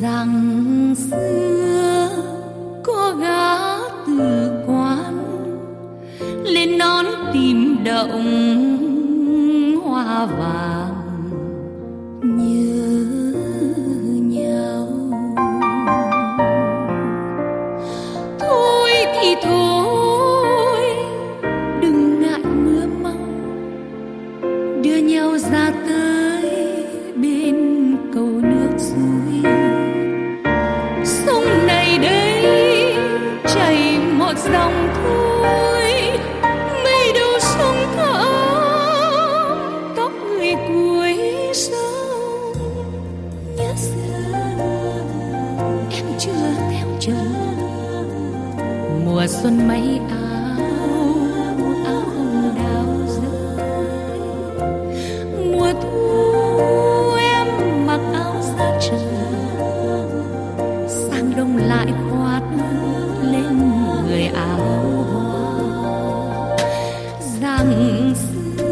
rằng xưa có gã từ quán lên nón tìm động hoa vàng. Dòng thôi mây đâu sông thẳm tóc người cuối sông. Nhớ xưa em chưa theo chồng mùa xuân mấy áo áo hồng đào rơi. Mùa thu em mặc áo da trời. Rằng xưa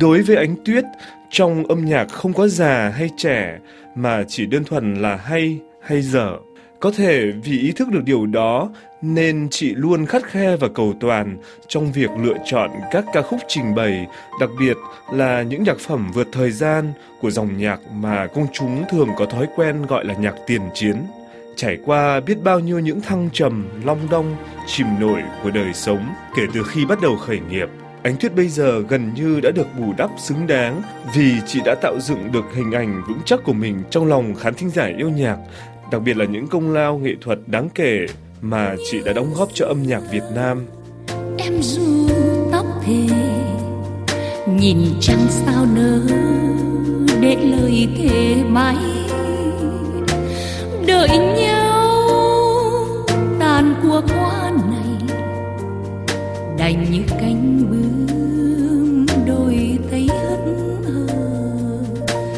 Đối với ánh tuyết, trong âm nhạc không có già hay trẻ mà chỉ đơn thuần là hay hay dở. Có thể vì ý thức được điều đó nên chị luôn khắt khe và cầu toàn trong việc lựa chọn các ca khúc trình bày, đặc biệt là những nhạc phẩm vượt thời gian của dòng nhạc mà công chúng thường có thói quen gọi là nhạc tiền chiến. Trải qua biết bao nhiêu những thăng trầm, long đong, chìm nổi của đời sống kể từ khi bắt đầu khởi nghiệp. Ánh Tuyết bây giờ gần như đã được bù đắp xứng đáng vì chị đã tạo dựng được hình ảnh vững chắc của mình trong lòng khán thính giả yêu nhạc, đặc biệt là những công lao nghệ thuật đáng kể mà chị đã đóng góp cho âm nhạc Việt Nam. em ru tóc thề nhìn trăng sao nở để lời thề mãi đợi nhé lành như cánh bướm đôi tay hất hờ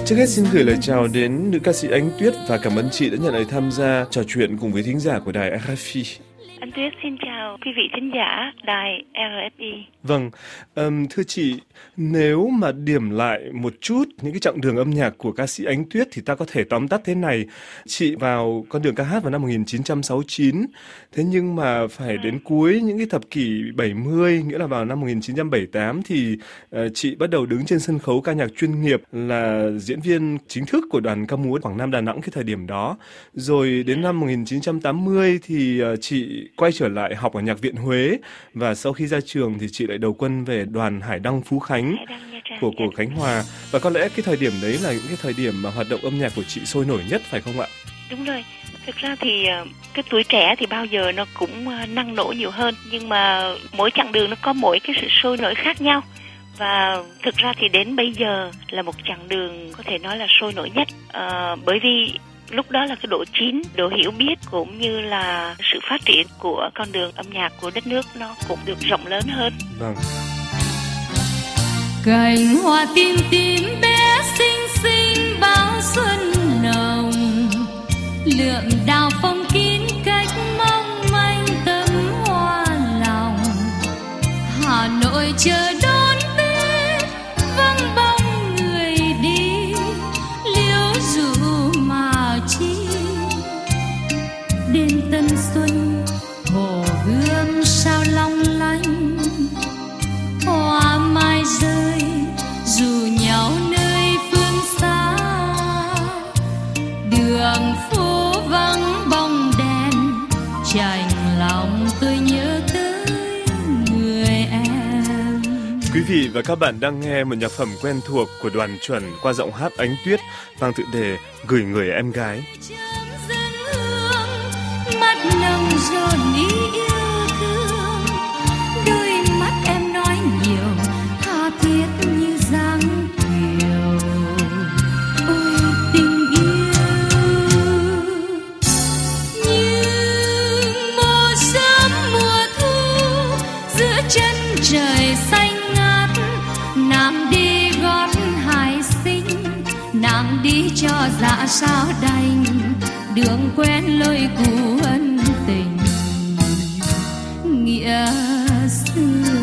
Trước hết xin gửi lời chào đến nữ ca sĩ Ánh Tuyết và cảm ơn chị đã nhận lời tham gia trò chuyện cùng với thính giả của đài RFI. Anh Tuyết xin chào quý vị thính giả đài RFI. Vâng, ừm, thưa chị, nếu mà điểm lại một chút những cái chặng đường âm nhạc của ca sĩ Ánh Tuyết thì ta có thể tóm tắt thế này. Chị vào con đường ca hát vào năm 1969, thế nhưng mà phải đến cuối những cái thập kỷ 70, nghĩa là vào năm 1978 thì ờ, chị bắt đầu đứng trên sân khấu ca nhạc chuyên nghiệp là diễn viên chính thức của đoàn ca múa Quảng Nam Đà Nẵng cái thời điểm đó. Rồi đến năm 1980 thì ờ, chị quay trở lại học ở Nhạc viện Huế và sau khi ra trường thì chị lại đầu quân về đoàn Hải Đăng Phú Khánh của của. Khánh Hòa và có lẽ cái thời điểm đấy là những cái thời điểm mà hoạt động âm nhạc của chị sôi nổi nhất phải không ạ? Đúng rồi. Thực ra thì ờ, cái tuổi trẻ thì bao giờ nó cũng ờ, năng nổ nhiều hơn nhưng mà mỗi chặng đường nó có mỗi cái sự sôi nổi khác nhau. Và thực ra thì đến bây giờ là một chặng đường có thể nói là sôi nổi nhất Ờ, bởi vì lúc đó là cái độ chín, độ hiểu biết cũng như là sự phát triển của con đường âm nhạc của đất nước nó cũng được rộng lớn hơn. Vâng. cành hoa tím tím bé xinh xinh bao xuân nồng lượng đào phong kín cách mong manh tấm hoa lòng hà nội chờ vị và các bạn đang nghe một nhạc phẩm quen thuộc của đoàn chuẩn qua giọng hát Ánh Tuyết mang tự đề Gửi người em gái. Mắt nồng dồn ý yêu thương, đôi mắt em nói nhiều, tha thiết như dáng kiều. Ôi tình yêu, như một sớm mùa thu giữa chân trời xa. Dạ sao đành, đường quen lối cũ ân tình nghĩa xưa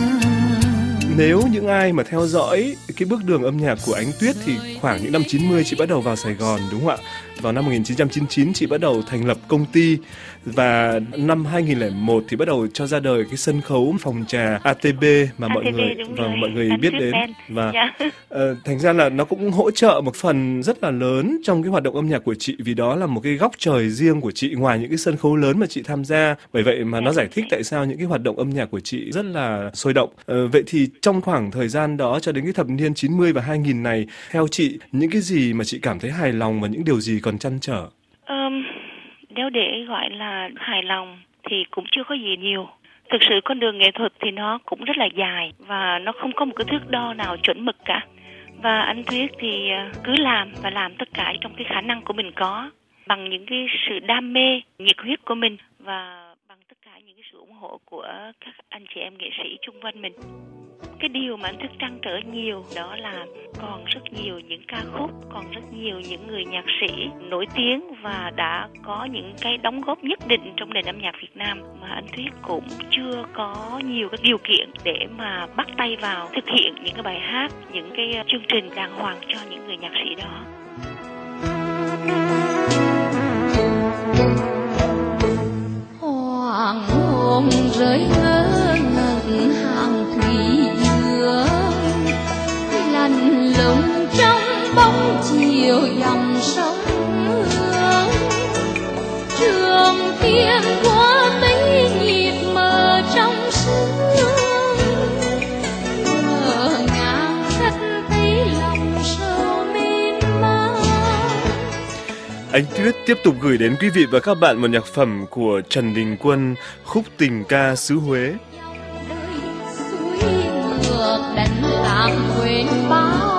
nếu những ai mà theo dõi cái bước đường âm nhạc của Ánh Tuyết thì khoảng những năm 90 chị bắt đầu vào Sài Gòn, đúng không ạ? Vào năm 1999 chị bắt đầu thành lập công ty và năm 2001 thì bắt đầu cho ra đời cái sân khấu phòng trà ATB mà mọi ATB, người đúng và mọi người biết đến. Và Dạ. ờ, thành ra là nó cũng hỗ trợ một phần rất là lớn trong cái hoạt động âm nhạc của chị vì đó là một cái góc trời riêng của chị ngoài những cái sân khấu lớn mà chị tham gia. Bởi vậy mà nó giải thích tại sao những cái hoạt động âm nhạc của chị rất là sôi động. Ờ, vậy thì trong khoảng thời gian đó cho đến cái thập niên 90 và 2000 này theo chị những cái gì mà chị cảm thấy hài lòng và những điều gì còn chăn trở Um, nếu để gọi là hài lòng thì cũng chưa có gì nhiều. Thực sự con đường nghệ thuật thì nó cũng rất là dài và nó không có một cái thước đo nào chuẩn mực cả. Và anh Thuyết thì ờ, cứ làm và làm tất cả trong cái khả năng của mình có bằng những cái sự đam mê, nhiệt huyết của mình và bằng tất cả những cái sự ủng hộ của các anh chị em nghệ sĩ chung quanh mình. Cái điều mà anh Thức trăn trở nhiều đó là còn rất nhiều những ca khúc, còn rất nhiều những người nhạc sĩ nổi tiếng và đã có những cái đóng góp nhất định trong nền âm nhạc Việt Nam mà anh Thuyết cũng chưa có nhiều cái điều kiện để mà bắt tay vào thực hiện những cái bài hát, những cái chương trình đàng hoàng cho những người nhạc sĩ đó. hoàng hôn rơi ngỡ ngẩn chiều dòng sông hương trường tiên qua mấy nhịp mờ trong sương ngỡ ngàng cất thấy lòng sâu mênh mang Anh Tuyết tiếp tục gửi đến quý vị và các bạn một nhạc phẩm của Trần Đình Quân khúc tình ca xứ Huế. Đời suối ngược đành làm quên bao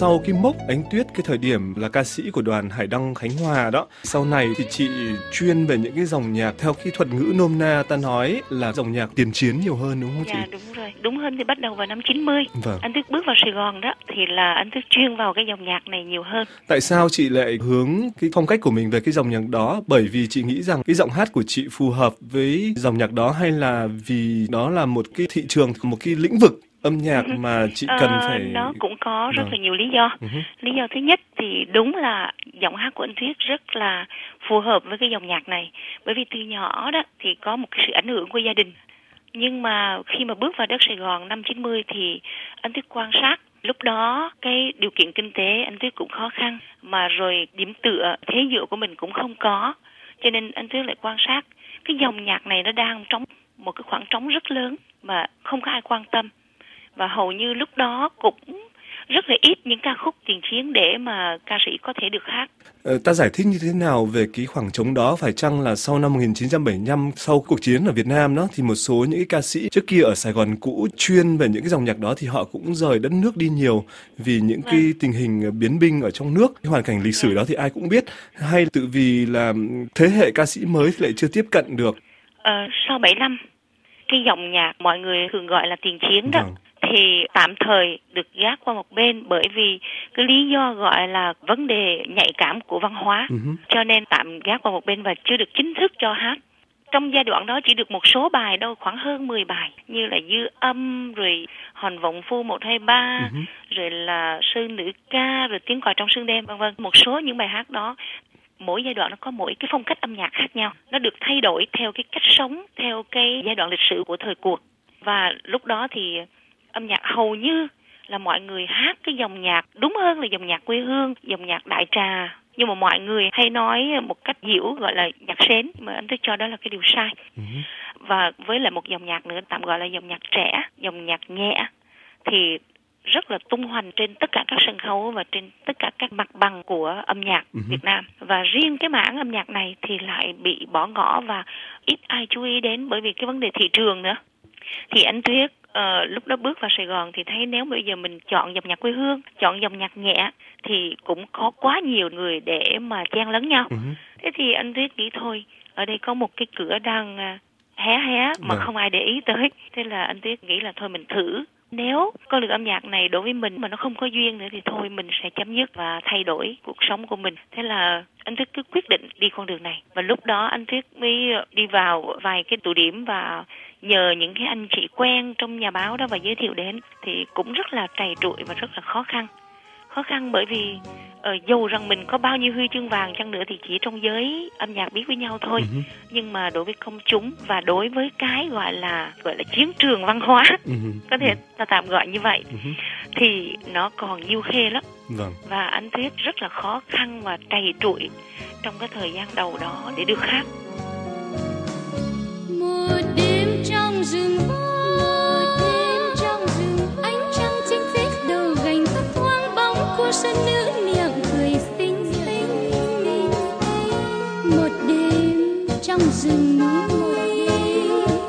Sau cái mốc Ánh Tuyết cái thời điểm là ca sĩ của đoàn Hải Đăng Khánh Hòa đó Sau này thì chị chuyên về những cái dòng nhạc theo cái thuật ngữ nôm na ta nói là dòng nhạc tiền chiến nhiều hơn đúng không Dạ chị? đúng rồi, đúng hơn thì bắt đầu vào năm 90 Vâng. Anh Thức bước vào Sài Gòn đó thì là anh Thức chuyên vào cái dòng nhạc này nhiều hơn Tại sao chị lại hướng cái phong cách của mình về cái dòng nhạc đó? Bởi vì chị nghĩ rằng cái giọng hát của chị phù hợp với dòng nhạc đó hay là vì đó là một cái thị trường, một cái lĩnh vực âm nhạc mà chị cần Ờ, phải... nó cũng có rất Vâng. là nhiều lý do. Ừ hứ. lý do thứ nhất thì đúng là giọng hát của anh Thuyết rất là phù hợp với cái dòng nhạc này. Bởi vì từ nhỏ đó thì có một cái sự ảnh hưởng của gia đình. Nhưng mà khi mà bước vào đất Sài Gòn năm 90 thì anh Thuyết quan sát. Lúc đó cái điều kiện kinh tế anh Thuyết cũng khó khăn mà rồi điểm tựa thế dựa của mình cũng không có. Cho nên anh Thuyết lại quan sát. Cái dòng nhạc này nó đang trống một cái khoảng trống rất lớn mà không có ai quan tâm và hầu như lúc đó cũng rất là ít những ca khúc tiền chiến để mà ca sĩ có thể được hát. Ờ, ta giải thích như thế nào về cái khoảng trống đó? Phải chăng là sau năm 1975 sau cuộc chiến ở Việt Nam đó thì một số những cái ca sĩ trước kia ở Sài Gòn cũ chuyên về những cái dòng nhạc đó thì họ cũng rời đất nước đi nhiều vì những cái tình hình biến binh ở trong nước cái hoàn cảnh lịch sử đó thì ai cũng biết. Hay tự vì là thế hệ ca sĩ mới thì lại chưa tiếp cận được? Ờ, sau 7 năm, cái dòng nhạc mọi người thường gọi là tiền chiến đó. Vâng. Thì tạm thời được gác qua một bên bởi vì cái lý do gọi là vấn đề nhạy cảm của văn hóa. Ừ hứ. cho nên tạm gác qua một bên và chưa được chính thức cho hát trong giai đoạn đó chỉ được một số bài đâu khoảng hơn 10 bài như là dư âm rồi hòn vọng phu 123 Ừ hứ. rồi là sư nữ ca rồi tiếng còi trong sương đêm vân vân. Một số những bài hát đó mỗi giai đoạn nó có mỗi cái phong cách âm nhạc khác nhau. Nó được thay đổi theo cái cách sống theo cái giai đoạn lịch sử của thời cuộc. Và lúc đó thì âm nhạc hầu như là mọi người hát cái dòng nhạc đúng hơn là dòng nhạc quê hương dòng nhạc đại trà. Nhưng mà mọi người hay nói một cách diễu gọi là nhạc sến mà anh tôi cho đó là cái điều sai. Ừ. Và với lại một dòng nhạc nữa tạm gọi là dòng nhạc trẻ dòng nhạc nhẹ thì rất là tung hoành trên tất cả các sân khấu và trên tất cả các mặt bằng của âm nhạc Ừ. Việt Nam. Và riêng cái mảng âm nhạc này thì lại bị bỏ ngỏ và ít ai chú ý đến bởi vì cái vấn đề thị trường nữa. Thì anh Tuyết ờ, lúc đó bước vào Sài Gòn thì thấy nếu bây giờ mình chọn dòng nhạc quê hương, chọn dòng nhạc nhẹ thì cũng có quá nhiều người để mà chen lấn nhau. Ừ. Thế thì anh Tuyết nghĩ thôi, ở đây có một cái cửa đang à, hé hé mà Vâng. không ai để ý tới. Thế là anh Tuyết nghĩ là thôi mình thử. Nếu con đường âm nhạc này đối với mình mà nó không có duyên nữa thì thôi mình sẽ chấm dứt và thay đổi cuộc sống của mình. Thế là anh Tuyết cứ quyết định đi con đường này. Và lúc đó anh Tuyết mới đi vào vài cái tụ điểm và nhờ những cái anh chị quen trong nhà báo đó và giới thiệu đến thì cũng rất là trầy trụi và rất là khó khăn khó khăn bởi vì ờ, dù rằng mình có bao nhiêu huy chương vàng chăng nữa thì chỉ trong giới âm nhạc biết với nhau thôi Ừ. nhưng mà đối với công chúng và đối với cái gọi là gọi là chiến trường văn hóa Ừ. có thể ta tạm gọi như vậy Ừ. thì nó còn nhiêu khê lắm Vâng. và anh Tuyết rất là khó khăn và trầy trụi trong cái thời gian đầu đó để được hát rừng một đêm trong rừng. Ánh trăng chênh phết đầu gành tóc thoáng bóng của sân nữ miệng cười xinh xinh một đêm trong rừng núi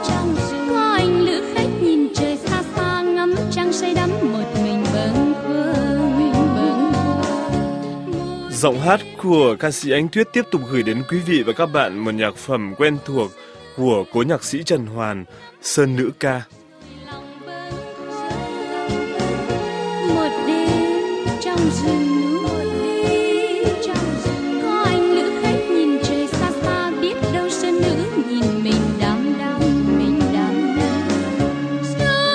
trong rừng có anh lữ khách nhìn trời xa xa ngắm trăng say đắm một mình bâng khuâng bâng khuâng. Giọng hát của ca sĩ Ánh Tuyết tiếp tục gửi đến quý vị và các bạn một nhạc phẩm quen thuộc của cố nhạc sĩ Trần Hoàn, Sơn Nữ Ca. lòng bâng khuâng một đêm trong rừng núi trong rừng có anh lữ khách nhìn trời xa xa biết đâu sơn nữ nhìn mình đăm đăm mình đăm đăm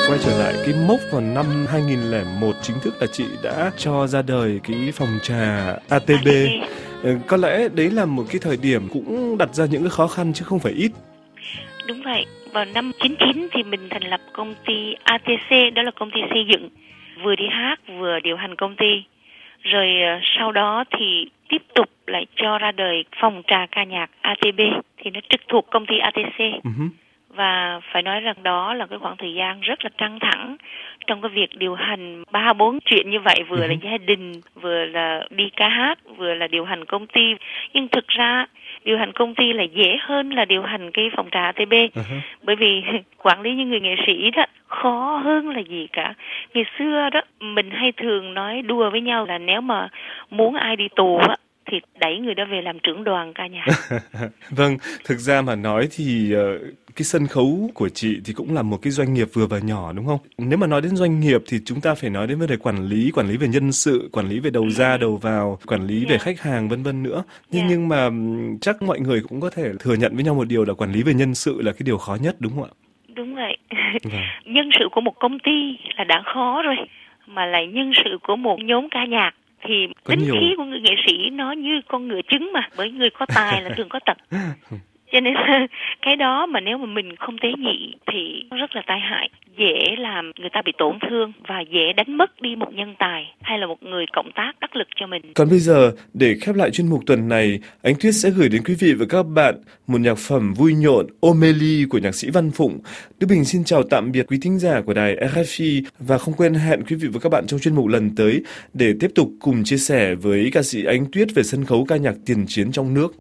Quay trở lại cái mốc vào năm 2001 chính thức là chị đã cho ra đời cái phòng trà ATB. Ờ, Có lẽ đấy là một cái thời điểm cũng đặt ra những cái khó khăn chứ không phải ít. Đúng vậy. Vào năm 99 thì mình thành lập công ty ATC, đó là công ty xây dựng. Vừa đi hát, vừa điều hành công ty. Rồi ờ, sau đó thì tiếp tục lại cho ra đời phòng trà ca nhạc ATB. Thì nó trực thuộc công ty ATC. Ừ. Và phải nói rằng đó là cái khoảng thời gian rất là căng thẳng trong cái việc điều hành ba bốn chuyện như vậy vừa là gia đình vừa là đi ca hát vừa là điều hành công ty nhưng thực ra điều hành công ty là dễ hơn là điều hành cái phòng trà ATB Ừ hứ. bởi vì quản lý những người nghệ sĩ đó khó hơn là gì cả. Ngày xưa đó mình hay thường nói đùa với nhau là nếu mà muốn ai đi tù á thì đẩy người đó về làm trưởng đoàn ca nhạc Vâng, thực ra mà nói thì ờ, cái sân khấu của chị thì cũng là một cái doanh nghiệp vừa và nhỏ đúng không? Nếu mà nói đến doanh nghiệp thì chúng ta phải nói đến vấn đề quản lý, quản lý về nhân sự, quản lý về đầu ra đầu vào, quản lý về Dạ. khách hàng vân vân nữa. Nhưng Dạ. nhưng mà chắc mọi người cũng có thể thừa nhận với nhau một điều là quản lý về nhân sự là cái điều khó nhất đúng không ạ? đúng vậy Vâng. nhân sự của một công ty là đã khó rồi mà lại nhân sự của một nhóm ca nhạc thì Có tính nhiều. khí của người nghệ sĩ nó như con ngựa trứng mà bởi người có tài là thường có tật cho nên là cái đó mà nếu mà mình không tế nhị thì rất là tai hại dễ làm người ta bị tổn thương và dễ đánh mất đi một nhân tài hay là một người cộng tác đắc lực cho mình Còn bây giờ, để khép lại chuyên mục tuần này, Ánh Tuyết sẽ gửi đến quý vị và các bạn một nhạc phẩm vui nhộn Omeli của nhạc sĩ Văn Phụng. Đức Bình xin chào tạm biệt quý thính giả của đài RFI và không quên hẹn quý vị và các bạn trong chuyên mục lần tới để tiếp tục cùng chia sẻ với ca sĩ Ánh Tuyết về sân khấu ca nhạc tiền chiến trong nước.